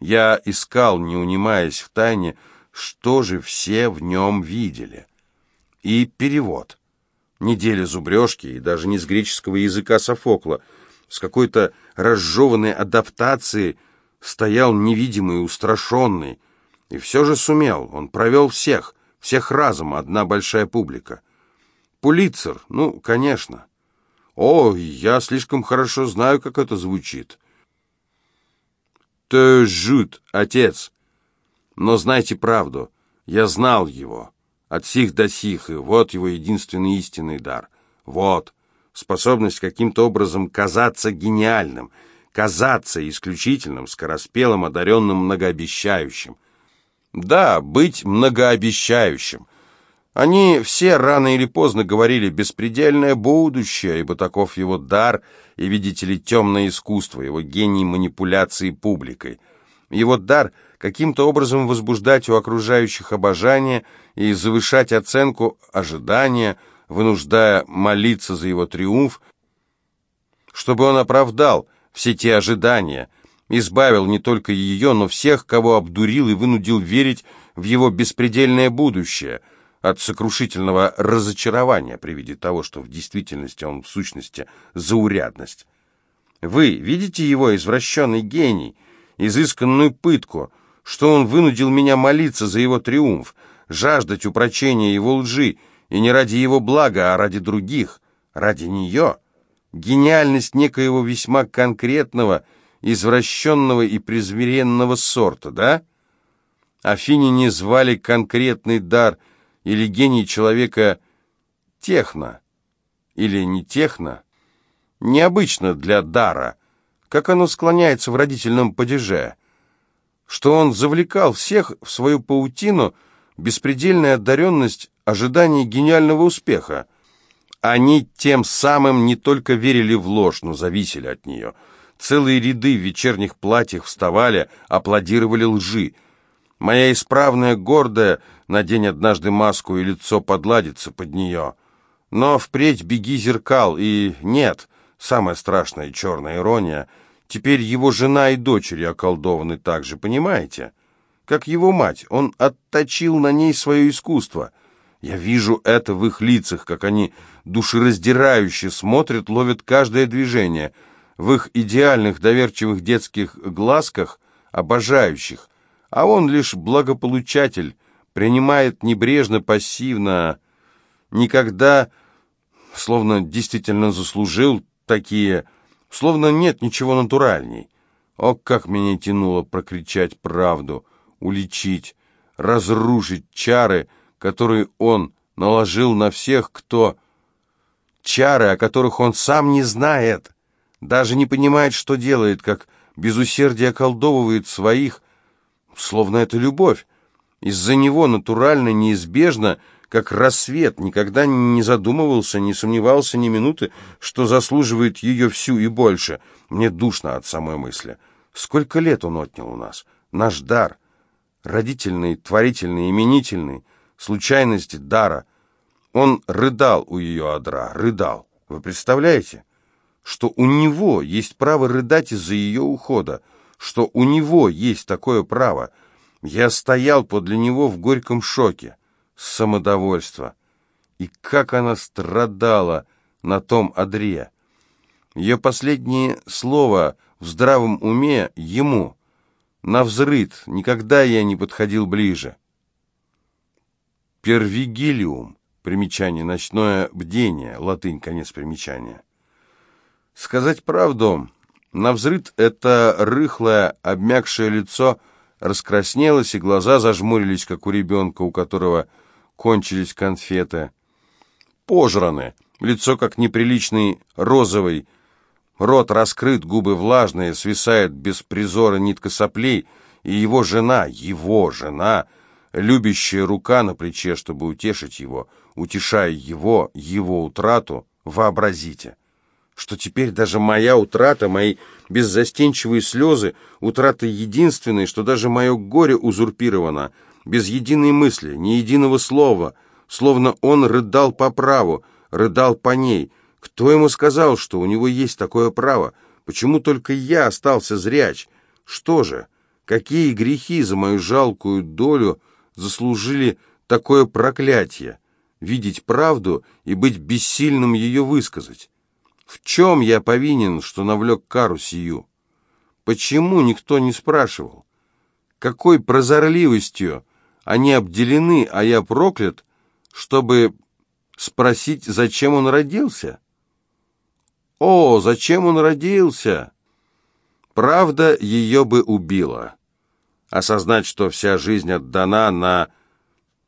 Я искал, не унимаясь в тайне, что же все в нем видели. И перевод. Недели зубрежки, и даже не с греческого языка Софокла, с какой-то разжеванной адаптацией стоял невидимый, устрашенный. И все же сумел, он провел всех, всех разом, одна большая публика. Пулицер, ну, конечно. О, я слишком хорошо знаю, как это звучит. «Те жут, отец!» Но знайте правду, я знал его, от сих до сих, и вот его единственный истинный дар. Вот, способность каким-то образом казаться гениальным, казаться исключительным, скороспелым, одаренным, многообещающим. Да, быть многообещающим. Они все рано или поздно говорили «беспредельное будущее», ибо таков его дар и, видите ли, темное искусство, его гений манипуляции публикой. Его дар — каким-то образом возбуждать у окружающих обожание и завышать оценку ожидания, вынуждая молиться за его триумф, чтобы он оправдал все те ожидания, избавил не только ее, но всех, кого обдурил и вынудил верить в его беспредельное будущее от сокрушительного разочарования при виде того, что в действительности он в сущности заурядность. Вы видите его извращенный гений, изысканную пытку – что он вынудил меня молиться за его триумф, жаждать упрочения его лжи, и не ради его блага, а ради других, ради нее. Гениальность некоего весьма конкретного, извращенного и презмиренного сорта, да? Афиняне звали конкретный дар или гений человека техно, или не техно, необычно для дара, как оно склоняется в родительном падеже – что он завлекал всех в свою паутину, беспредельная одаренность, ожидание гениального успеха. Они тем самым не только верили в ложь, но зависели от нее. Целые ряды в вечерних платьях вставали, аплодировали лжи. Моя исправная, гордая, надень однажды маску, и лицо подладится под нее. Но впредь беги зеркал, и нет, самая страшная черная ирония — Теперь его жена и дочери околдованы так же, понимаете? Как его мать, он отточил на ней свое искусство. Я вижу это в их лицах, как они душераздирающе смотрят, ловят каждое движение. В их идеальных доверчивых детских глазках, обожающих. А он лишь благополучатель, принимает небрежно, пассивно, никогда, словно действительно заслужил такие Словно нет ничего натуральней. О, как меня тянуло прокричать правду, уличить, разрушить чары, которые он наложил на всех, кто... Чары, о которых он сам не знает, даже не понимает, что делает, как без усердия околдовывает своих, словно это любовь. Из-за него натурально, неизбежно как рассвет, никогда не задумывался, не сомневался ни минуты, что заслуживает ее всю и больше. Мне душно от самой мысли. Сколько лет он отнял у нас? Наш дар. Родительный, творительный, именительный. Случайность дара. Он рыдал у ее одра, рыдал. Вы представляете? Что у него есть право рыдать из-за ее ухода. Что у него есть такое право. Я стоял подле него в горьком шоке самодовольство. И как она страдала на том одре. Ее последнее слово в здравом уме ему. На взрыд, никогда я не подходил ближе. Первигилиум, примечание, ночное бдение, латынь, конец примечания. Сказать правду, на взрыд это рыхлое, обмякшее лицо раскраснелось, и глаза зажмурились, как у ребенка, у которого кончились конфеты. Пожраны, лицо как неприличный розовый, рот раскрыт, губы влажные, свисает без призора нитка соплей, и его жена, его жена, любящая рука на плече, чтобы утешить его, утешая его, его утрату, вообразите, что теперь даже моя утрата, мои беззастенчивые слезы, утрата единственной, что даже мое горе узурпировано — без единой мысли, ни единого слова, словно он рыдал по праву, рыдал по ней. Кто ему сказал, что у него есть такое право? Почему только я остался зряч? Что же? Какие грехи за мою жалкую долю заслужили такое проклятие? Видеть правду и быть бессильным ее высказать. В чем я повинен, что навлек кару сию? Почему никто не спрашивал? Какой прозорливостью они обделены, а я проклят, чтобы спросить, зачем он родился? О, зачем он родился? Правда ее бы убила. Осознать, что вся жизнь отдана на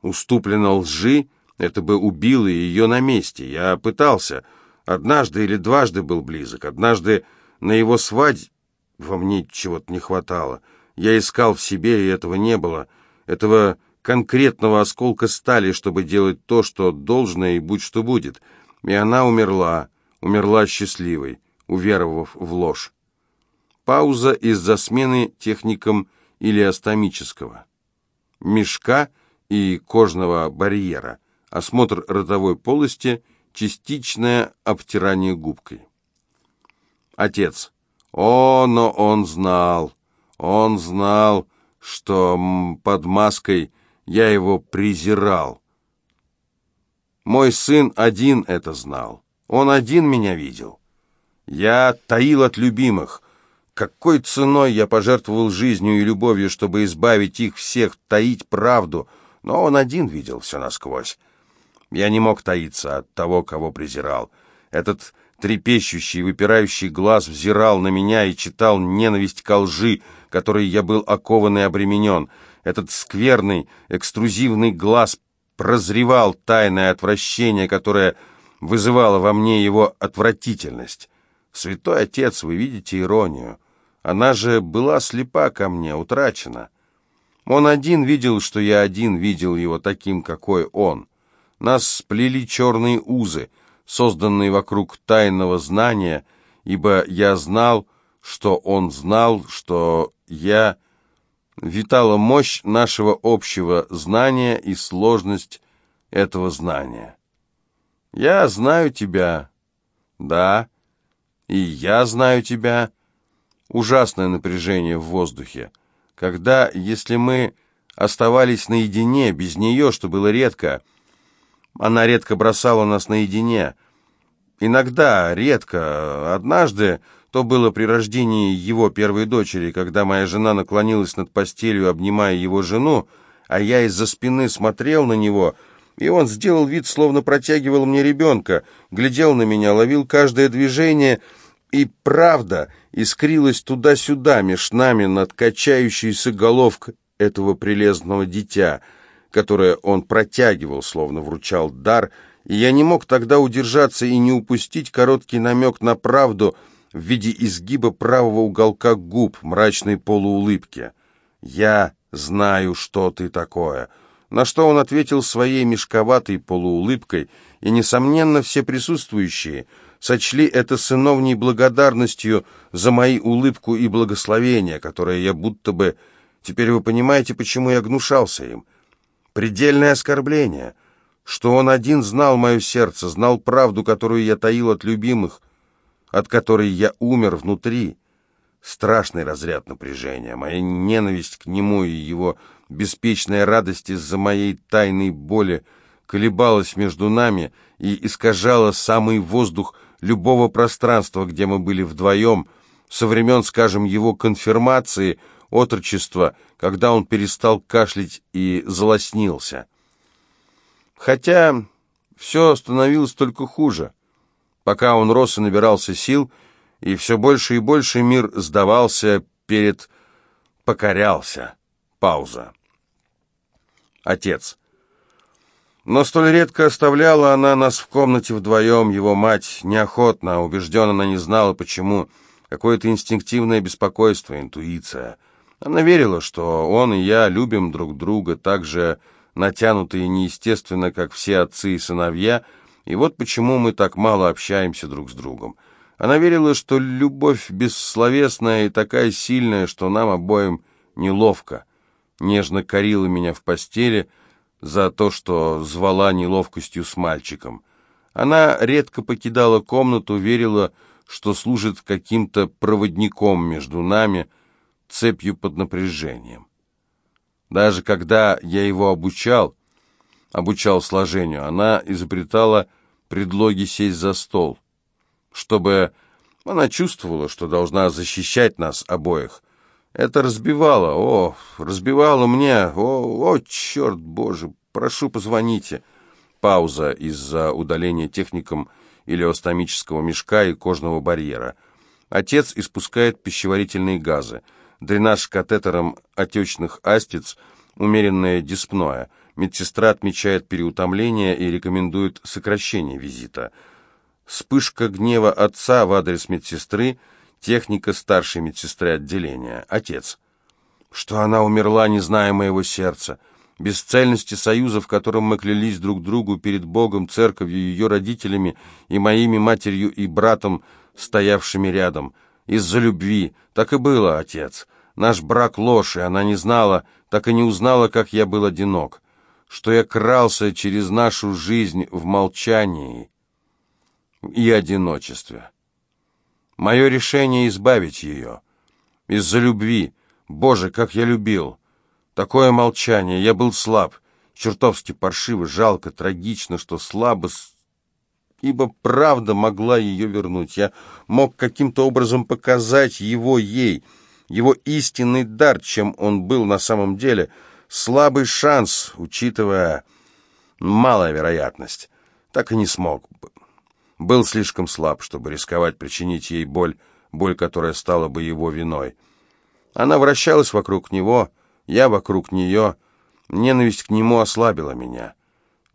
уступлено лжи, это бы убило ее на месте. Я пытался. Однажды или дважды был близок. Однажды на его свадьбе во мне чего-то не хватало. Я искал в себе, и этого не было. Этого конкретного осколка стали, чтобы делать то, что должно, и будь что будет. И она умерла, умерла счастливой, уверовав в ложь. Пауза из-за смены техником илиостомического. Мешка и кожного барьера. Осмотр ротовой полости, частичное обтирание губкой. Отец. О, но он знал, он знал, что под маской я его презирал. Мой сын один это знал, он один меня видел. Я таил от любимых. Какой ценой я пожертвовал жизнью и любовью, чтобы избавить их всех, таить правду, но он один видел все насквозь. Я не мог таиться от того, кого презирал. Этот трепещущий, выпирающий глаз взирал на меня и читал ненависть ко лжи, которой я был окован и обременен. Этот скверный, экструзивный глаз прозревал тайное отвращение, которое вызывало во мне его отвратительность. Святой Отец, вы видите иронию. Она же была слепа ко мне, утрачена. Он один видел, что я один видел его таким, какой он. Нас сплели черные узы — созданный вокруг тайного знания, ибо я знал, что он знал, что я витала мощь нашего общего знания и сложность этого знания. Я знаю тебя, да, и я знаю тебя. Ужасное напряжение в воздухе. Когда, если мы оставались наедине, без нее, что было редко, — она редко бросала нас наедине. Иногда, редко, однажды, то было при рождении его первой дочери, когда моя жена наклонилась над постелью, обнимая его жену, а я из-за спины смотрел на него, и он сделал вид, словно протягивал мне ребенка, глядел на меня, ловил каждое движение, и правда искрилась туда-сюда меж нами над качающейся головкой этого прелестного дитя — которое он протягивал, словно вручал дар, и я не мог тогда удержаться и не упустить короткий намек на правду в виде изгиба правого уголка губ, мрачной полуулыбки. «Я знаю, что ты такое», на что он ответил своей мешковатой полуулыбкой, и, несомненно, все присутствующие сочли это сыновней благодарностью за мои улыбку и благословение, которое я будто бы... Теперь вы понимаете, почему я гнушался им предельное оскорбление, что он один знал мое сердце, знал правду, которую я таил от любимых, от которой я умер внутри. Страшный разряд напряжения, моя ненависть к нему и его беспечная радость из-за моей тайной боли колебалась между нами и искажала самый воздух любого пространства, где мы были вдвоем, со времен, скажем, его конфирмации – отрочества, когда он перестал кашлять и залоснился. Хотя все становилось только хуже. Пока он рос и набирался сил, и все больше и больше мир сдавался перед... покорялся. Пауза. Отец. Но столь редко оставляла она нас в комнате вдвоем, его мать неохотно, убежденно она не знала, почему. Какое-то инстинктивное беспокойство, интуиция. Она верила, что он и я любим друг друга так же натянуто и неестественно, как все отцы и сыновья, и вот почему мы так мало общаемся друг с другом. Она верила, что любовь бессловесная и такая сильная, что нам обоим неловко. Нежно корила меня в постели за то, что звала неловкостью с мальчиком. Она редко покидала комнату, верила, что служит каким-то проводником между нами, цепью под напряжением. Даже когда я его обучал, обучал сложению, она изобретала предлоги сесть за стол, чтобы она чувствовала, что должна защищать нас обоих. Это разбивало, о, разбивало мне, о, о, черт боже, прошу, позвоните. Пауза из-за удаления техником илиостомического мешка и кожного барьера. Отец испускает пищеварительные газы. Дренаж катетером отечных аспиц, умеренное диспноя. Медсестра отмечает переутомление и рекомендует сокращение визита. Вспышка гнева отца в адрес медсестры, техника старшей медсестры отделения. Отец. Что она умерла, не зная моего сердца бесцельности союза, в котором мы клялись друг другу перед Богом, церковью, ее родителями и моими матерью и братом, стоявшими рядом. Из-за любви. Так и было, отец. Наш брак ложь, и она не знала, так и не узнала, как я был одинок. Что я крался через нашу жизнь в молчании и одиночестве. Мое решение избавить ее. Из-за любви. Боже, как я любил! Такое молчание. Я был слаб. Чертовски паршиво, жалко, трагично, что слабо, ибо правда могла ее вернуть. Я мог каким-то образом показать его ей, его истинный дар, чем он был на самом деле. Слабый шанс, учитывая малая вероятность. Так и не смог. Был слишком слаб, чтобы рисковать причинить ей боль, боль, которая стала бы его виной. Она вращалась вокруг него, — я вокруг нее. Ненависть к нему ослабила меня.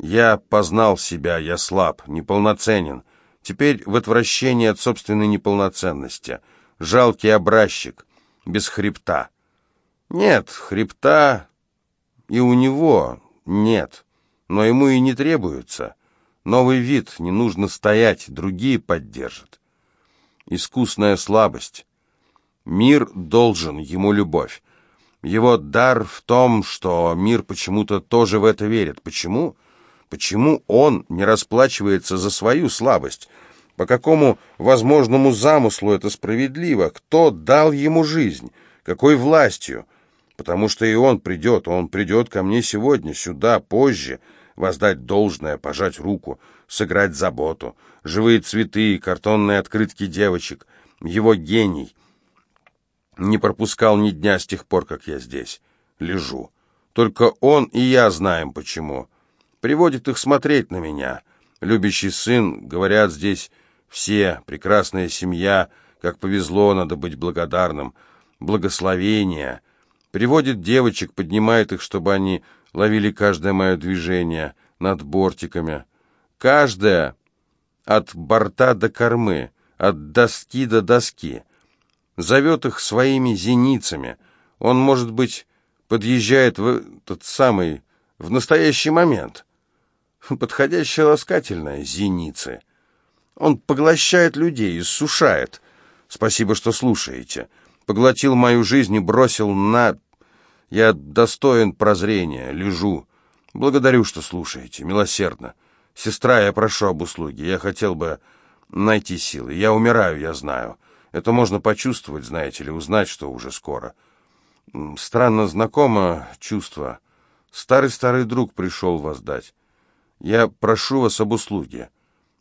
Я познал себя, я слаб, неполноценен. Теперь в отвращении от собственной неполноценности. Жалкий образчик, без хребта. Нет, хребта и у него нет, но ему и не требуется. Новый вид, не нужно стоять, другие поддержат. Искусная слабость. Мир должен ему любовь. Его дар в том, что мир почему-то тоже в это верит. Почему? Почему он не расплачивается за свою слабость? По какому возможному замыслу это справедливо? Кто дал ему жизнь? Какой властью? Потому что и он придет, он придет ко мне сегодня, сюда, позже, воздать должное, пожать руку, сыграть заботу, живые цветы, картонные открытки девочек, его гений — не пропускал ни дня с тех пор, как я здесь. Лежу. Только он и я знаем почему. Приводит их смотреть на меня. Любящий сын, говорят здесь все, прекрасная семья, как повезло, надо быть благодарным. Благословение. Приводит девочек, поднимает их, чтобы они ловили каждое мое движение над бортиками. Каждое от борта до кормы, от доски до доски зовет их своими зеницами. Он, может быть, подъезжает в тот самый, в настоящий момент. Подходящее ласкательное, зеницы. Он поглощает людей, иссушает. Спасибо, что слушаете. Поглотил мою жизнь и бросил на... Я достоин прозрения, лежу. Благодарю, что слушаете, милосердно. Сестра, я прошу об услуге. Я хотел бы найти силы. Я умираю, я знаю. Это можно почувствовать, знаете ли, узнать, что уже скоро. Странно знакомо чувство. Старый-старый друг пришел вас дать. Я прошу вас об услуге.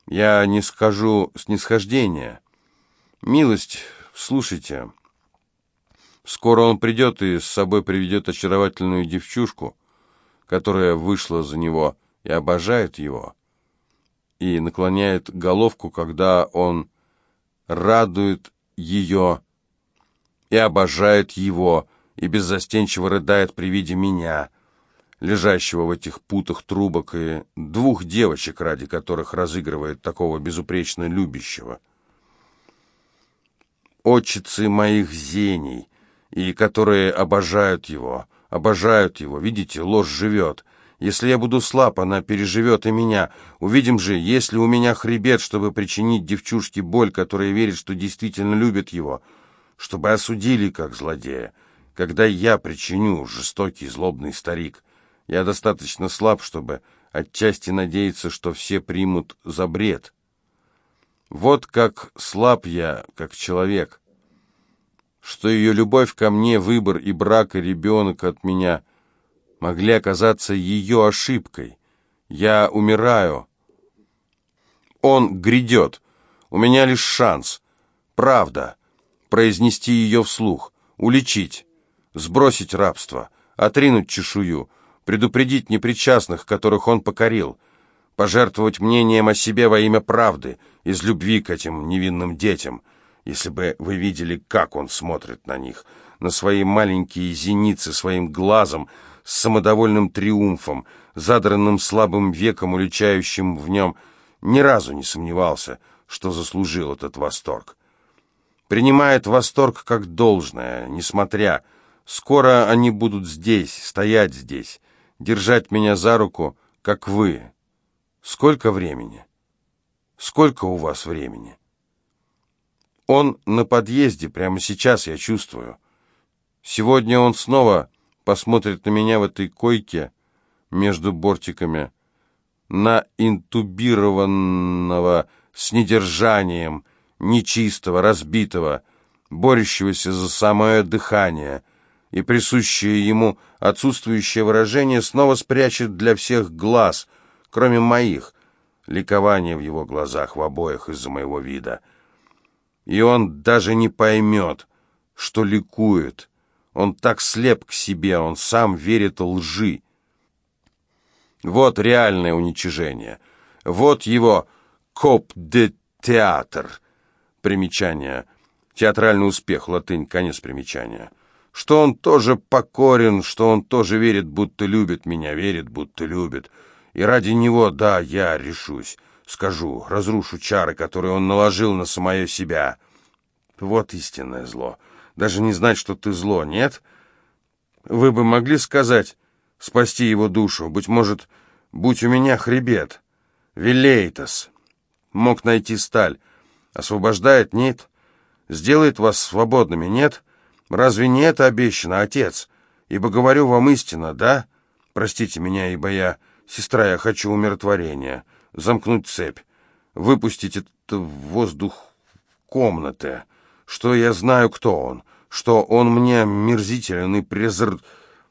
Я не скажу снисхождения. Милость, слушайте. Скоро он придет и с собой приведет очаровательную девчушку, которая вышла за него и обожает его, и наклоняет головку, когда он радует ее и обожает его, и беззастенчиво рыдает при виде меня, лежащего в этих путах трубок, и двух девочек, ради которых разыгрывает такого безупречно любящего. Отчицы моих зений, и которые обожают его, обожают его, видите, ложь живет — если я буду слаб, она переживет и меня. Увидим же, если у меня хребет, чтобы причинить девчушке боль, которая верит, что действительно любит его, чтобы осудили как злодея. Когда я причиню, жестокий, злобный старик, я достаточно слаб, чтобы отчасти надеяться, что все примут за бред. Вот как слаб я, как человек. что ее любовь ко мне, выбор и брак, и ребенок от меня могли оказаться ее ошибкой. Я умираю. Он грядет. У меня лишь шанс. Правда. Произнести ее вслух. Уличить. Сбросить рабство. Отринуть чешую. Предупредить непричастных, которых он покорил. Пожертвовать мнением о себе во имя правды. Из любви к этим невинным детям. Если бы вы видели, как он смотрит на них. На свои маленькие зеницы, своим глазом, с самодовольным триумфом, задранным слабым веком, уличающим в нем, ни разу не сомневался, что заслужил этот восторг. Принимает восторг как должное, несмотря. Скоро они будут здесь, стоять здесь, держать меня за руку, как вы. Сколько времени? Сколько у вас времени? Он на подъезде, прямо сейчас я чувствую. Сегодня он снова посмотрит на меня в этой койке между бортиками, на интубированного с недержанием, нечистого, разбитого, борющегося за самое дыхание, и присущее ему отсутствующее выражение снова спрячет для всех глаз, кроме моих, ликование в его глазах в обоих из-за моего вида. И он даже не поймет, что ликует, он так слеп к себе, он сам верит лжи. Вот реальное уничижение. Вот его коп-де-театр. Примечание. Театральный успех, латынь, конец примечания. Что он тоже покорен, что он тоже верит, будто любит меня, верит, будто любит. И ради него, да, я решусь, скажу, разрушу чары, которые он наложил на самое себя. Вот истинное зло даже не знать, что ты зло, нет? Вы бы могли сказать, спасти его душу, быть может, будь у меня хребет. Вилейтас. Мог найти сталь. Освобождает, нет? Сделает вас свободными, нет? Разве не это обещано, отец? Ибо говорю вам истинно, да? Простите меня, ибо я... Сестра, я хочу умиротворения. Замкнуть цепь. Выпустить этот воздух комнаты что я знаю, кто он, что он мне мерзителен и презр...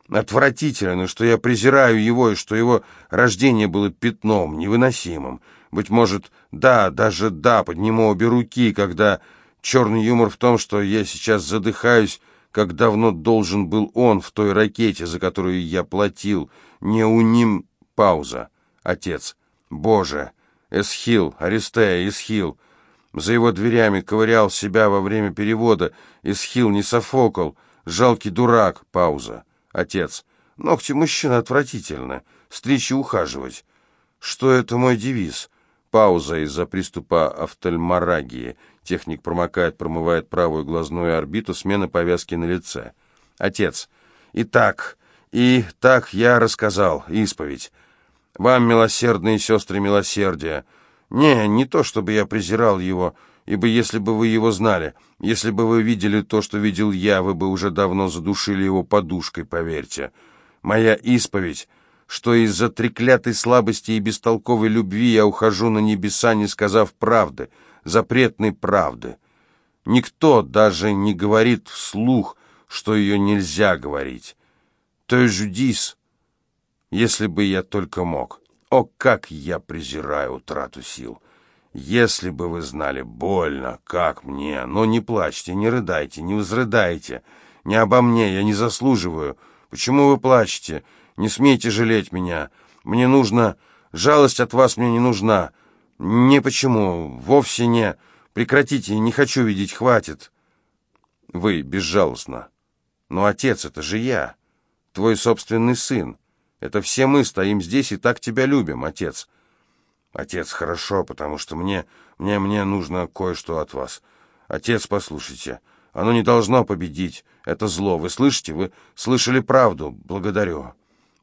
отвратителен, и что я презираю его, и что его рождение было пятном, невыносимым. Быть может, да, даже да, подниму обе руки, когда черный юмор в том, что я сейчас задыхаюсь, как давно должен был он в той ракете, за которую я платил. Не у ним пауза. Отец. Боже. Эсхил, Аристея, Эсхил. За его дверями ковырял себя во время перевода. Исхил не Софокл. Жалкий дурак. Пауза. Отец. Ногти мужчины отвратительно. Стричь и ухаживать. Что это мой девиз? Пауза из-за приступа офтальморагии. Техник промокает, промывает правую глазную орбиту, смена повязки на лице. Отец. Итак, и так я рассказал. Исповедь. Вам, милосердные сестры милосердия, не, не то, чтобы я презирал его, ибо если бы вы его знали, если бы вы видели то, что видел я, вы бы уже давно задушили его подушкой, поверьте. Моя исповедь, что из-за треклятой слабости и бестолковой любви я ухожу на небеса, не сказав правды, запретной правды. Никто даже не говорит вслух, что ее нельзя говорить. То жудис, если бы я только мог». О, как я презираю утрату сил! Если бы вы знали, больно, как мне. Но не плачьте, не рыдайте, не возрыдайте. Не обо мне, я не заслуживаю. Почему вы плачете? Не смейте жалеть меня. Мне нужно... Жалость от вас мне не нужна. Не почему, вовсе не... Прекратите, не хочу видеть, хватит. Вы безжалостно. Но отец, это же я, твой собственный сын. Это все мы стоим здесь и так тебя любим, отец. Отец, хорошо, потому что мне, мне, мне нужно кое-что от вас. Отец, послушайте, оно не должно победить. Это зло. Вы слышите? Вы слышали правду. Благодарю.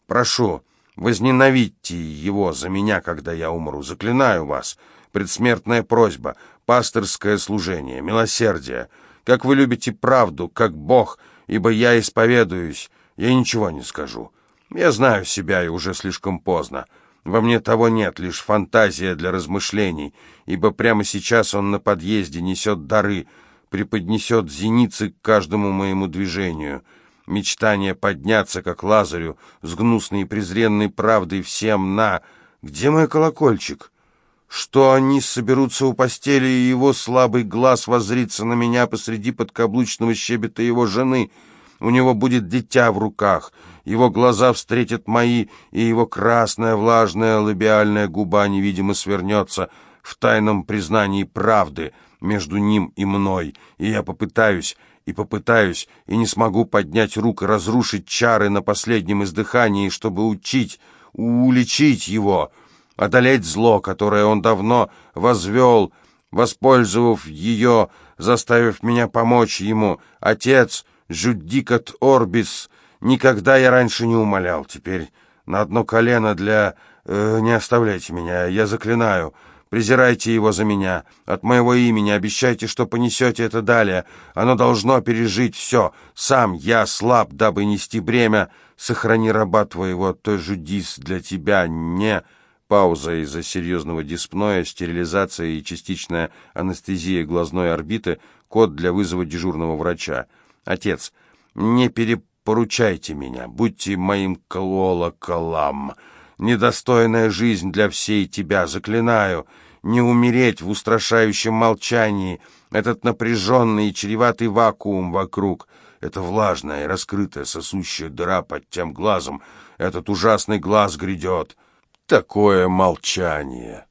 Прошу, возненавидьте его за меня, когда я умру. Заклинаю вас. Предсмертная просьба, пасторское служение, милосердие. Как вы любите правду, как Бог, ибо я исповедуюсь, я ничего не скажу. Я знаю себя, и уже слишком поздно. Во мне того нет, лишь фантазия для размышлений, ибо прямо сейчас он на подъезде несет дары, преподнесет зеницы к каждому моему движению. Мечтание подняться, как Лазарю, с гнусной и презренной правдой всем на... Где мой колокольчик? Что они соберутся у постели, и его слабый глаз воззрится на меня посреди подкаблучного щебета его жены. У него будет дитя в руках, его глаза встретят мои, и его красная влажная лабиальная губа невидимо свернется в тайном признании правды между ним и мной, и я попытаюсь, и попытаюсь, и не смогу поднять рук и разрушить чары на последнем издыхании, чтобы учить, уличить его» одолеть зло, которое он давно возвел, воспользовав ее, заставив меня помочь ему. Отец, Жудикат Орбис, никогда я раньше не умолял, теперь на одно колено для... Э, не оставляйте меня, я заклинаю». Презирайте его за меня. От моего имени обещайте, что понесете это далее. Оно должно пережить все. Сам я слаб, дабы нести бремя. Сохрани раба твоего, то жудис для тебя не...» Пауза из-за серьезного диспноя, стерилизация и частичная анестезия глазной орбиты, код для вызова дежурного врача. «Отец, не перепоручайте меня, будьте моим колоколом. Недостойная жизнь для всей тебя, заклинаю, не умереть в устрашающем молчании, этот напряженный и чреватый вакуум вокруг, это влажная и раскрытая сосущая дыра под тем глазом, этот ужасный глаз грядет» такое молчание.